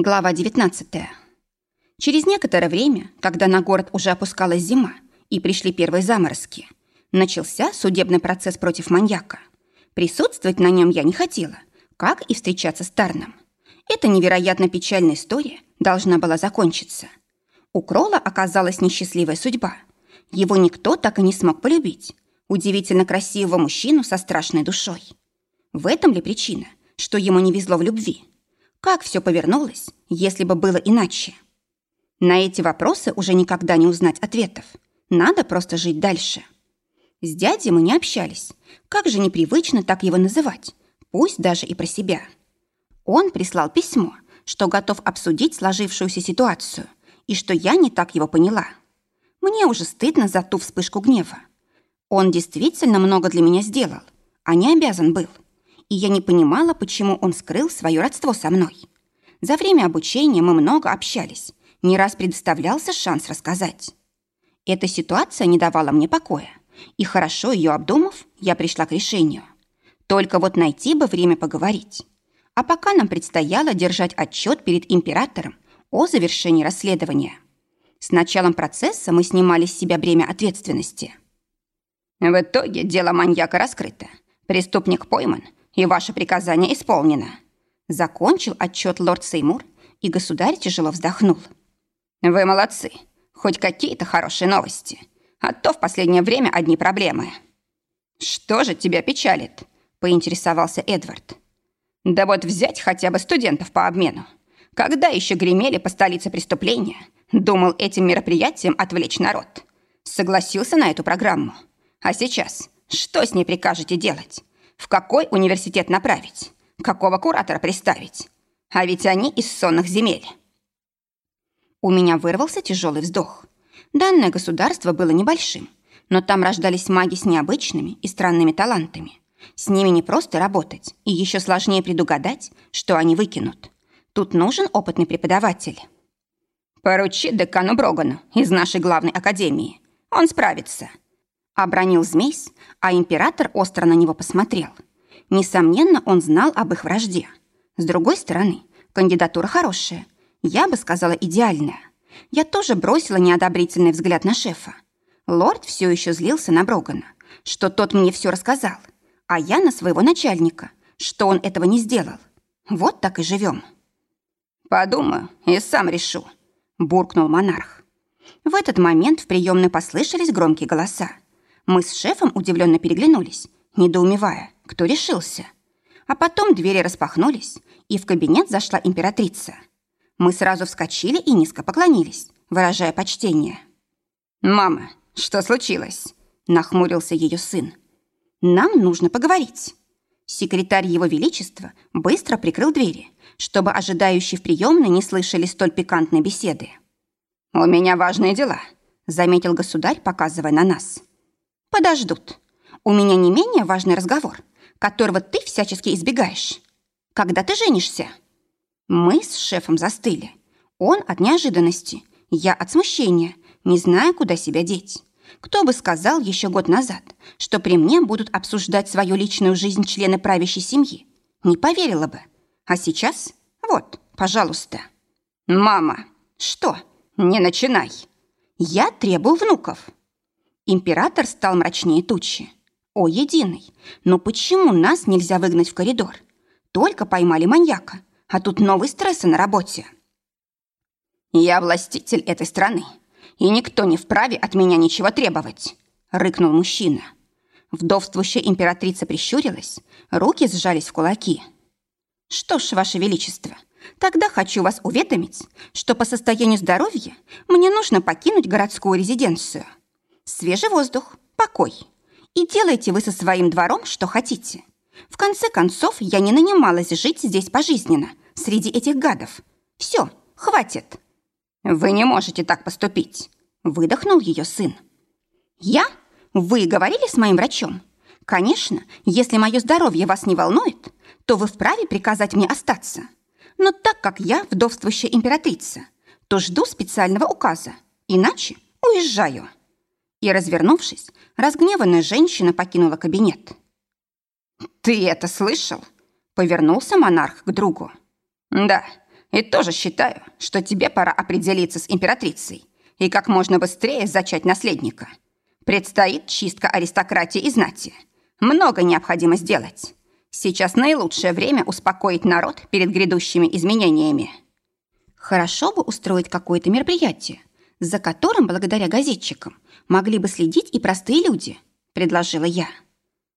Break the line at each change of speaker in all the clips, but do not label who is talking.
Глава 19. Через некоторое время, когда на город уже опускалась зима и пришли первые заморозки, начался судебный процесс против маньяка. Присутствовать на нем я не хотела, как и встречаться с Тарном. Эта невероятно печальная история должна была закончиться. У Крола оказалась несчастливая судьба. Его никто так и не смог полюбить. Удивительно красивого мужчину со страшной душой. В этом ли причина, что ему не везло в любви? Как все повернулось, если бы было иначе? На эти вопросы уже никогда не узнать ответов. Надо просто жить дальше. С дядей мы не общались. Как же непривычно так его называть, пусть даже и про себя. Он прислал письмо, что готов обсудить сложившуюся ситуацию и что я не так его поняла. Мне уже стыдно за ту вспышку гнева. Он действительно много для меня сделал, а не обязан был и я не понимала, почему он скрыл свое родство со мной. За время обучения мы много общались, не раз предоставлялся шанс рассказать. Эта ситуация не давала мне покоя, и хорошо ее обдумав, я пришла к решению. Только вот найти бы время поговорить. А пока нам предстояло держать отчет перед императором о завершении расследования. С началом процесса мы снимали с себя бремя ответственности. В итоге дело маньяка раскрыто. Преступник пойман, и ваше приказание исполнено». Закончил отчет лорд Сеймур, и государь тяжело вздохнул. «Вы молодцы. Хоть какие-то хорошие новости. А то в последнее время одни проблемы». «Что же тебя печалит?» – поинтересовался Эдвард. «Да вот взять хотя бы студентов по обмену. Когда еще гремели по столице преступления, думал этим мероприятием отвлечь народ. Согласился на эту программу. А сейчас что с ней прикажете делать? В какой университет направить? Какого куратора приставить? А ведь они из сонных земель. У меня вырвался тяжелый вздох. Данное государство было небольшим, но там рождались маги с необычными и странными талантами. С ними не просто работать, и еще сложнее предугадать, что они выкинут. Тут нужен опытный преподаватель. «Поручи декану Брогану из нашей главной академии. Он справится», Обронил змейс, а император остро на него посмотрел. Несомненно, он знал об их вражде. С другой стороны, кандидатура хорошая. Я бы сказала, идеальная. Я тоже бросила неодобрительный взгляд на шефа. Лорд все еще злился на Брогана, что тот мне все рассказал, а я на своего начальника, что он этого не сделал. Вот так и живем. «Подумаю и сам решу», – буркнул монарх. В этот момент в приемной послышались громкие голоса. Мы с шефом удивленно переглянулись, недоумевая, кто решился. А потом двери распахнулись, и в кабинет зашла императрица. Мы сразу вскочили и низко поклонились, выражая почтение. «Мама, что случилось?» – нахмурился ее сын. «Нам нужно поговорить». Секретарь Его Величества быстро прикрыл двери, чтобы ожидающие в приемной не слышали столь пикантной беседы. «У меня важные дела», – заметил государь, показывая на нас подождут. У меня не менее важный разговор, которого ты всячески избегаешь. Когда ты женишься?» Мы с шефом застыли. Он от неожиданности, я от смущения, не зная, куда себя деть. Кто бы сказал еще год назад, что при мне будут обсуждать свою личную жизнь члены правящей семьи? Не поверила бы. А сейчас? Вот, пожалуйста. «Мама!» «Что? Не начинай!» «Я требую внуков!» Император стал мрачнее тучи. О, единый! Но почему нас нельзя выгнать в коридор? Только поймали маньяка, а тут новые стрессы на работе. Я властитель этой страны, и никто не вправе от меня ничего требовать, рыкнул мужчина. Вдовствующая императрица прищурилась, руки сжались в кулаки. Что ж, ваше величество, тогда хочу вас уведомить, что по состоянию здоровья мне нужно покинуть городскую резиденцию. Свежий воздух, покой. И делайте вы со своим двором, что хотите. В конце концов, я не нанималась жить здесь пожизненно, среди этих гадов. Все, хватит. Вы не можете так поступить, выдохнул ее сын. Я? Вы говорили с моим врачом? Конечно, если мое здоровье вас не волнует, то вы вправе приказать мне остаться. Но так как я вдовствующая императрица, то жду специального указа, иначе уезжаю. И, развернувшись, разгневанная женщина покинула кабинет. «Ты это слышал?» — повернулся монарх к другу. «Да, И тоже считаю, что тебе пора определиться с императрицей и как можно быстрее зачать наследника. Предстоит чистка аристократии и знати. Много необходимо сделать. Сейчас наилучшее время успокоить народ перед грядущими изменениями. Хорошо бы устроить какое-то мероприятие, за которым, благодаря газетчикам, могли бы следить и простые люди, предложила я.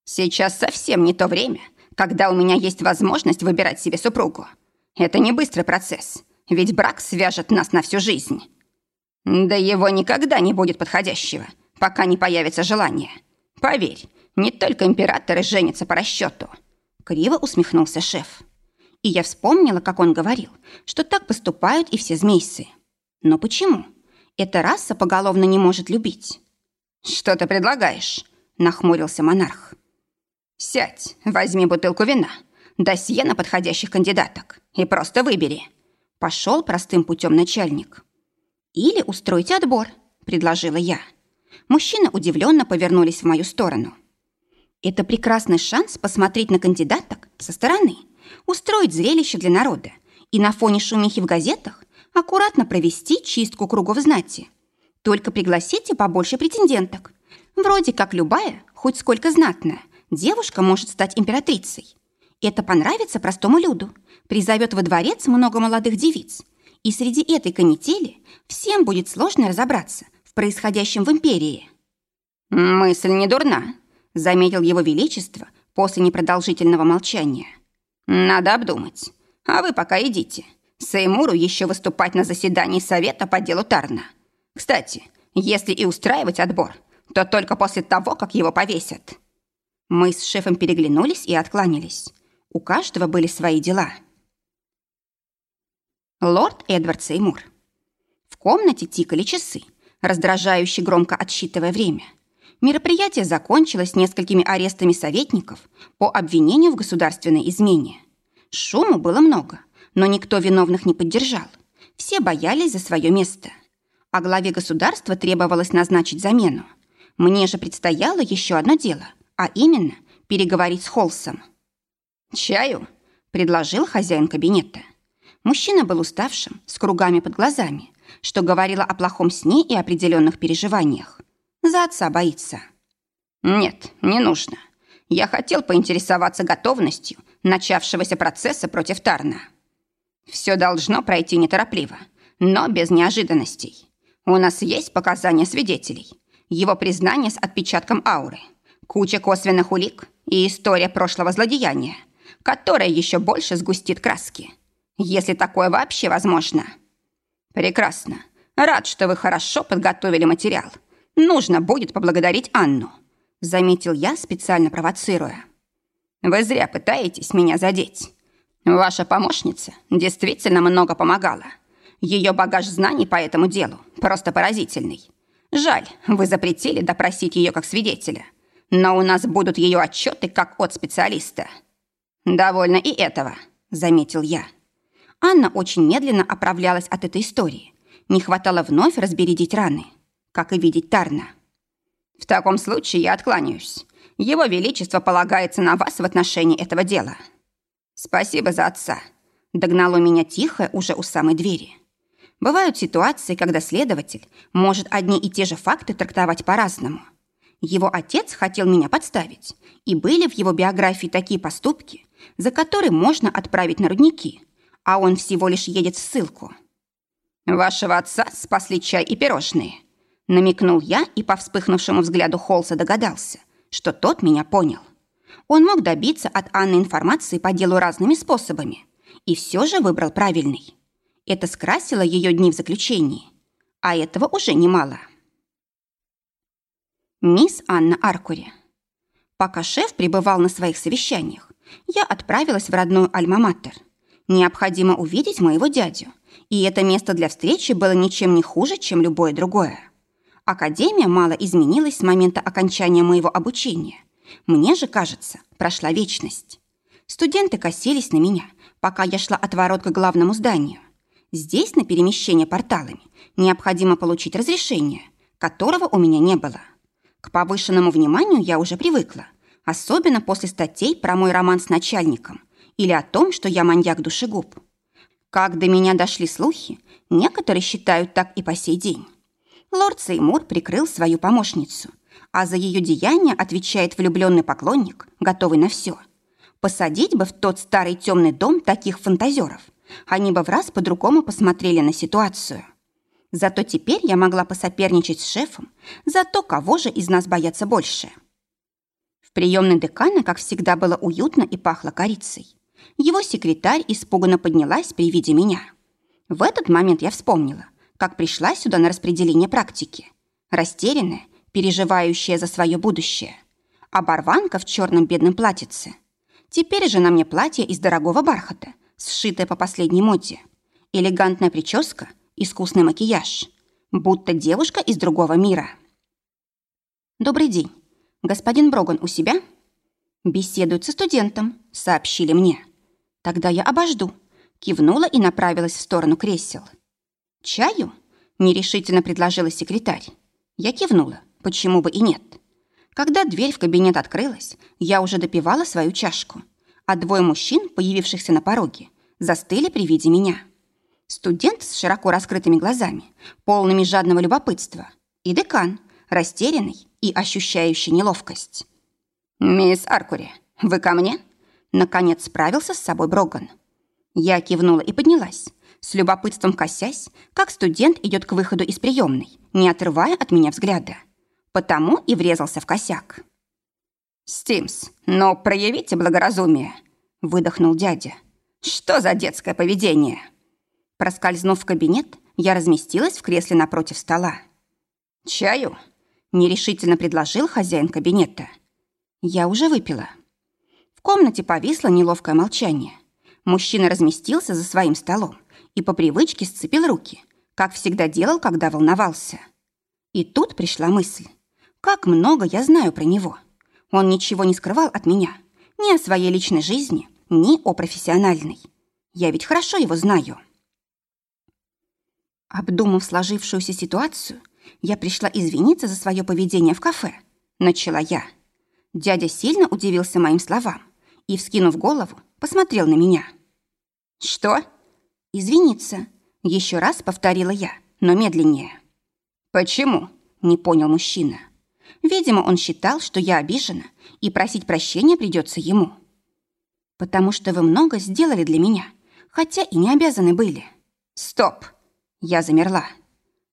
Сейчас совсем не то время, когда у меня есть возможность выбирать себе супругу. Это не быстрый процесс, ведь брак свяжет нас на всю жизнь. Да его никогда не будет подходящего, пока не появится желание. Поверь, не только императоры женятся по расчету. Криво усмехнулся шеф. И я вспомнила, как он говорил, что так поступают и все змейсы. Но почему? Эта раса поголовно не может любить. «Что ты предлагаешь?» – нахмурился монарх. «Сядь, возьми бутылку вина, досье на подходящих кандидаток и просто выбери». Пошел простым путем начальник. «Или устройте отбор», – предложила я. Мужчины удивленно повернулись в мою сторону. Это прекрасный шанс посмотреть на кандидаток со стороны, устроить зрелище для народа и на фоне шумихи в газетах аккуратно провести чистку кругов знати. Только пригласите побольше претенденток. Вроде как любая, хоть сколько знатная, девушка может стать императрицей. Это понравится простому люду, призовет во дворец много молодых девиц. И среди этой канители всем будет сложно разобраться в происходящем в империи. «Мысль не дурна», заметил его величество после непродолжительного молчания. «Надо обдумать. А вы пока идите. Сеймуру еще выступать на заседании совета по делу Тарна. Кстати, если и устраивать отбор, то только после того, как его повесят». Мы с шефом переглянулись и откланялись. У каждого были свои дела. Лорд Эдвард Сеймур. В комнате тикали часы, раздражающе громко отсчитывая время – Мероприятие закончилось несколькими арестами советников по обвинению в государственной измене. Шуму было много, но никто виновных не поддержал. Все боялись за свое место. А главе государства требовалось назначить замену. Мне же предстояло еще одно дело, а именно переговорить с Холсом. «Чаю?» – предложил хозяин кабинета. Мужчина был уставшим, с кругами под глазами, что говорило о плохом сне и определенных переживаниях. За отца боится. Нет, не нужно. Я хотел поинтересоваться готовностью начавшегося процесса против Тарна. Все должно пройти неторопливо, но без неожиданностей. У нас есть показания свидетелей, его признание с отпечатком ауры, куча косвенных улик и история прошлого злодеяния, которая еще больше сгустит краски. Если такое вообще возможно. Прекрасно. Рад, что вы хорошо подготовили материал Нужно будет поблагодарить Анну», — заметил я, специально провоцируя. «Вы зря пытаетесь меня задеть. Ваша помощница действительно много помогала. Ее багаж знаний по этому делу просто поразительный. Жаль, вы запретили допросить ее как свидетеля. Но у нас будут ее отчеты как от специалиста». «Довольно и этого», — заметил я. Анна очень медленно оправлялась от этой истории. Не хватало вновь разбередить раны как и видеть Тарна. В таком случае я откланяюсь. Его Величество полагается на вас в отношении этого дела. Спасибо за отца. Догнало меня тихо уже у самой двери. Бывают ситуации, когда следователь может одни и те же факты трактовать по-разному. Его отец хотел меня подставить, и были в его биографии такие поступки, за которые можно отправить на рудники, а он всего лишь едет в ссылку. Вашего отца спасли чай и пирожные – Намекнул я и по вспыхнувшему взгляду Холса догадался, что тот меня понял. Он мог добиться от Анны информации по делу разными способами и все же выбрал правильный. Это скрасило ее дни в заключении. А этого уже немало. Мисс Анна Аркури. Пока шеф пребывал на своих совещаниях, я отправилась в родную Альма-Матер. Необходимо увидеть моего дядю, и это место для встречи было ничем не хуже, чем любое другое. Академия мало изменилась с момента окончания моего обучения. Мне же, кажется, прошла вечность. Студенты косились на меня, пока я шла от ворот к главному зданию. Здесь на перемещение порталами необходимо получить разрешение, которого у меня не было. К повышенному вниманию я уже привыкла, особенно после статей про мой роман с начальником или о том, что я маньяк-душегуб. Как до меня дошли слухи, некоторые считают так и по сей день. Лорд Сеймур прикрыл свою помощницу, а за ее деяние отвечает влюбленный поклонник, готовый на все. Посадить бы в тот старый темный дом таких фантазеров, они бы в раз по-другому посмотрели на ситуацию. Зато теперь я могла посоперничать с шефом за то, кого же из нас боятся больше. В приемной декана, как всегда, было уютно и пахло корицей. Его секретарь испуганно поднялась при виде меня. В этот момент я вспомнила, как пришла сюда на распределение практики. Растерянная, переживающая за свое будущее. Оборванка в черном бедном платьице. Теперь же на мне платье из дорогого бархата, сшитое по последней моде. Элегантная прическа, искусный макияж. Будто девушка из другого мира. «Добрый день. Господин Броган у себя?» «Беседует со студентом», — сообщили мне. «Тогда я обожду», — кивнула и направилась в сторону кресел. «Чаю?» — нерешительно предложила секретарь. Я кивнула. Почему бы и нет? Когда дверь в кабинет открылась, я уже допивала свою чашку, а двое мужчин, появившихся на пороге, застыли при виде меня. Студент с широко раскрытыми глазами, полными жадного любопытства, и декан, растерянный и ощущающий неловкость. «Мисс Аркури, вы ко мне?» Наконец справился с собой Броган. Я кивнула и поднялась, с любопытством косясь, как студент идет к выходу из приемной, не отрывая от меня взгляда потому и врезался в косяк. «Стимс, но проявите благоразумие», — выдохнул дядя. «Что за детское поведение?» Проскользнув в кабинет, я разместилась в кресле напротив стола. «Чаю?» — нерешительно предложил хозяин кабинета. Я уже выпила. В комнате повисло неловкое молчание. Мужчина разместился за своим столом и по привычке сцепил руки, как всегда делал, когда волновался. И тут пришла мысль. Как много я знаю про него. Он ничего не скрывал от меня. Ни о своей личной жизни, ни о профессиональной. Я ведь хорошо его знаю. Обдумав сложившуюся ситуацию, я пришла извиниться за свое поведение в кафе. Начала я. Дядя сильно удивился моим словам и, вскинув голову, посмотрел на меня. «Что?» «Извиниться», — еще раз повторила я, но медленнее. «Почему?» — не понял мужчина. Видимо, он считал, что я обижена, и просить прощения придется ему. «Потому что вы много сделали для меня, хотя и не обязаны были». «Стоп!» Я замерла.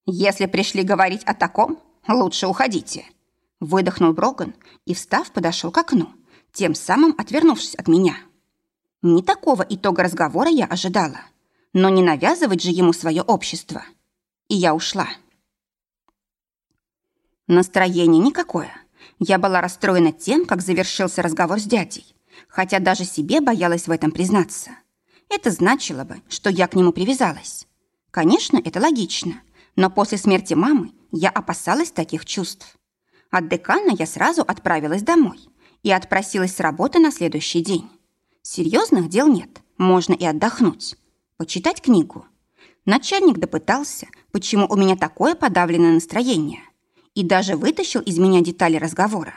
«Если пришли говорить о таком, лучше уходите». Выдохнул Броган и, встав, подошел к окну, тем самым отвернувшись от меня. Не такого итога разговора я ожидала, но не навязывать же ему свое общество. И я ушла. Настроение никакое. Я была расстроена тем, как завершился разговор с дядей, хотя даже себе боялась в этом признаться. Это значило бы, что я к нему привязалась. Конечно, это логично, но после смерти мамы я опасалась таких чувств. От декана я сразу отправилась домой и отпросилась с работы на следующий день. Серьезных дел нет, можно и отдохнуть. Почитать книгу. Начальник допытался, почему у меня такое подавленное настроение и даже вытащил из меня детали разговора.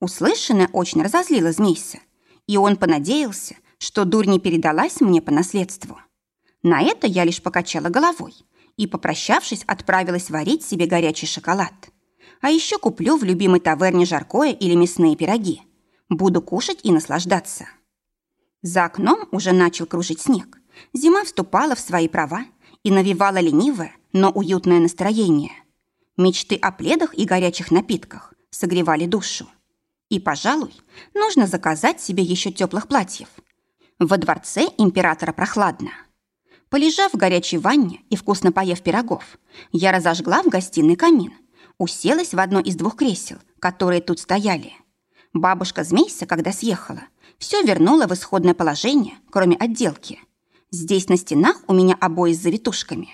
Услышанное очень разозлило Змейса, и он понадеялся, что дурь не передалась мне по наследству. На это я лишь покачала головой и, попрощавшись, отправилась варить себе горячий шоколад. А еще куплю в любимой таверне жаркое или мясные пироги. Буду кушать и наслаждаться. За окном уже начал кружить снег. Зима вступала в свои права и навевала ленивое, но уютное настроение. Мечты о пледах и горячих напитках согревали душу. И, пожалуй, нужно заказать себе еще теплых платьев. Во дворце императора прохладно. Полежав в горячей ванне и вкусно поев пирогов, я разожгла в гостиной камин, уселась в одно из двух кресел, которые тут стояли. Бабушка Змейса, когда съехала, все вернула в исходное положение, кроме отделки. Здесь на стенах у меня обои с завитушками.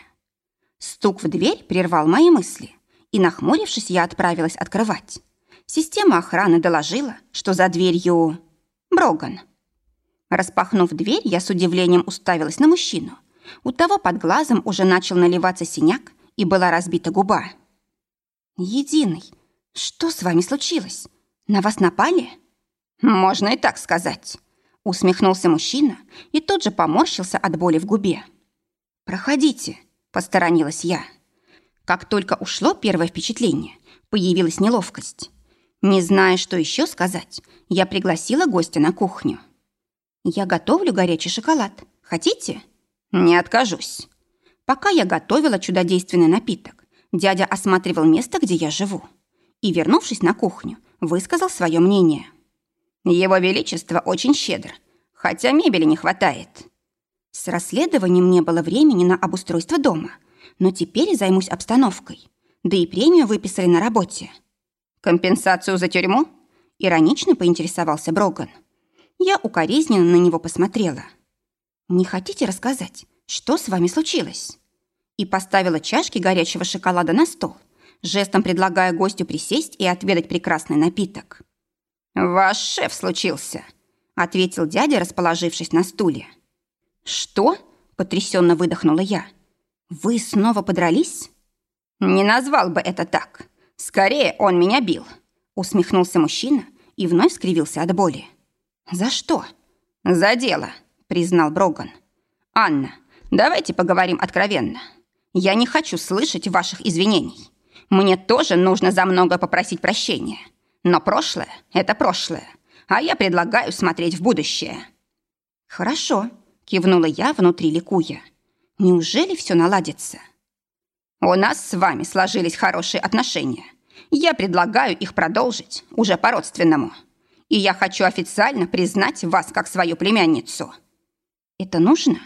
Стук в дверь прервал мои мысли и, нахмурившись, я отправилась открывать. Система охраны доложила, что за дверью... Броган. Распахнув дверь, я с удивлением уставилась на мужчину. У того под глазом уже начал наливаться синяк и была разбита губа. «Единый, что с вами случилось? На вас напали?» «Можно и так сказать», — усмехнулся мужчина и тут же поморщился от боли в губе. «Проходите», — посторонилась я. Как только ушло первое впечатление, появилась неловкость. Не зная, что еще сказать, я пригласила гостя на кухню. «Я готовлю горячий шоколад. Хотите?» «Не откажусь». Пока я готовила чудодейственный напиток, дядя осматривал место, где я живу. И, вернувшись на кухню, высказал свое мнение. «Его Величество очень щедр, хотя мебели не хватает». С расследованием не было времени на обустройство дома, но теперь займусь обстановкой. Да и премию выписали на работе. «Компенсацию за тюрьму?» – иронично поинтересовался Броган. Я укоризненно на него посмотрела. «Не хотите рассказать, что с вами случилось?» И поставила чашки горячего шоколада на стол, жестом предлагая гостю присесть и отведать прекрасный напиток. «Ваш шеф случился», — ответил дядя, расположившись на стуле. «Что?» — потрясенно выдохнула я. «Вы снова подрались?» «Не назвал бы это так. Скорее, он меня бил», — усмехнулся мужчина и вновь скривился от боли. «За что?» «За дело», — признал Броган. «Анна, давайте поговорим откровенно. Я не хочу слышать ваших извинений. Мне тоже нужно за многое попросить прощения. Но прошлое — это прошлое, а я предлагаю смотреть в будущее». «Хорошо», — кивнула я внутри ликуя. «Неужели все наладится?» «У нас с вами сложились хорошие отношения. Я предлагаю их продолжить уже по-родственному. И я хочу официально признать вас как свою племянницу». «Это нужно?»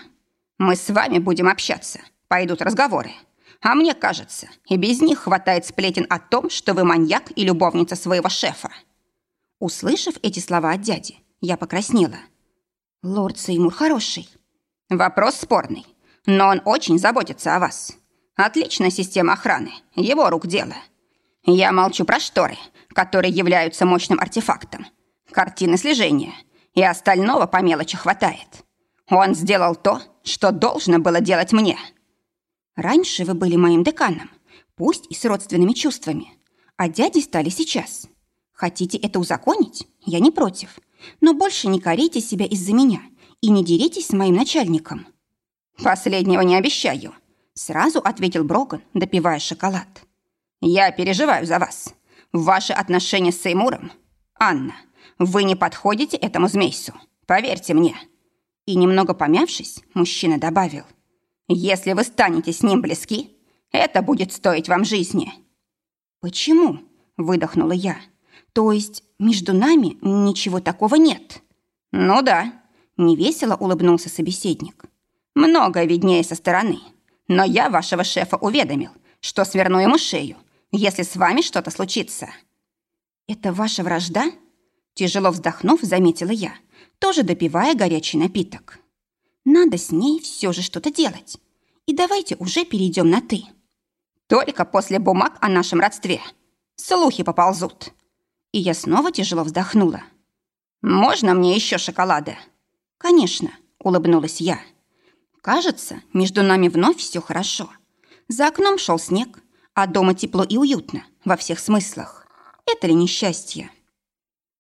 «Мы с вами будем общаться. Пойдут разговоры. А мне кажется, и без них хватает сплетен о том, что вы маньяк и любовница своего шефа. Услышав эти слова от дяди, я покраснела. Лорд Сеймур хороший. Вопрос спорный, но он очень заботится о вас. Отличная система охраны, его рук дело. Я молчу про шторы, которые являются мощным артефактом. Картины слежения. И остального по мелочи хватает. Он сделал то, что должно было делать мне. Раньше вы были моим деканом, пусть и с родственными чувствами, а дяди стали сейчас. Хотите это узаконить? Я не против. Но больше не корите себя из-за меня и не деритесь с моим начальником. Последнего не обещаю, сразу ответил Броган, допивая шоколад. Я переживаю за вас. Ваши отношения с Сеймуром... Анна, вы не подходите этому змейсу. Поверьте мне. И немного помявшись, мужчина добавил – если вы станете с ним близки, это будет стоить вам жизни». «Почему?» – выдохнула я. «То есть между нами ничего такого нет?» «Ну да», – невесело улыбнулся собеседник. «Многое виднее со стороны. Но я вашего шефа уведомил, что сверну ему шею, если с вами что-то случится». «Это ваша вражда?» Тяжело вздохнув, заметила я, тоже допивая горячий напиток. Надо с ней все же что-то делать. И давайте уже перейдем на «ты». Только после бумаг о нашем родстве. Слухи поползут. И я снова тяжело вздохнула. «Можно мне еще шоколада?» «Конечно», — улыбнулась я. «Кажется, между нами вновь все хорошо. За окном шел снег, а дома тепло и уютно во всех смыслах. Это ли несчастье?»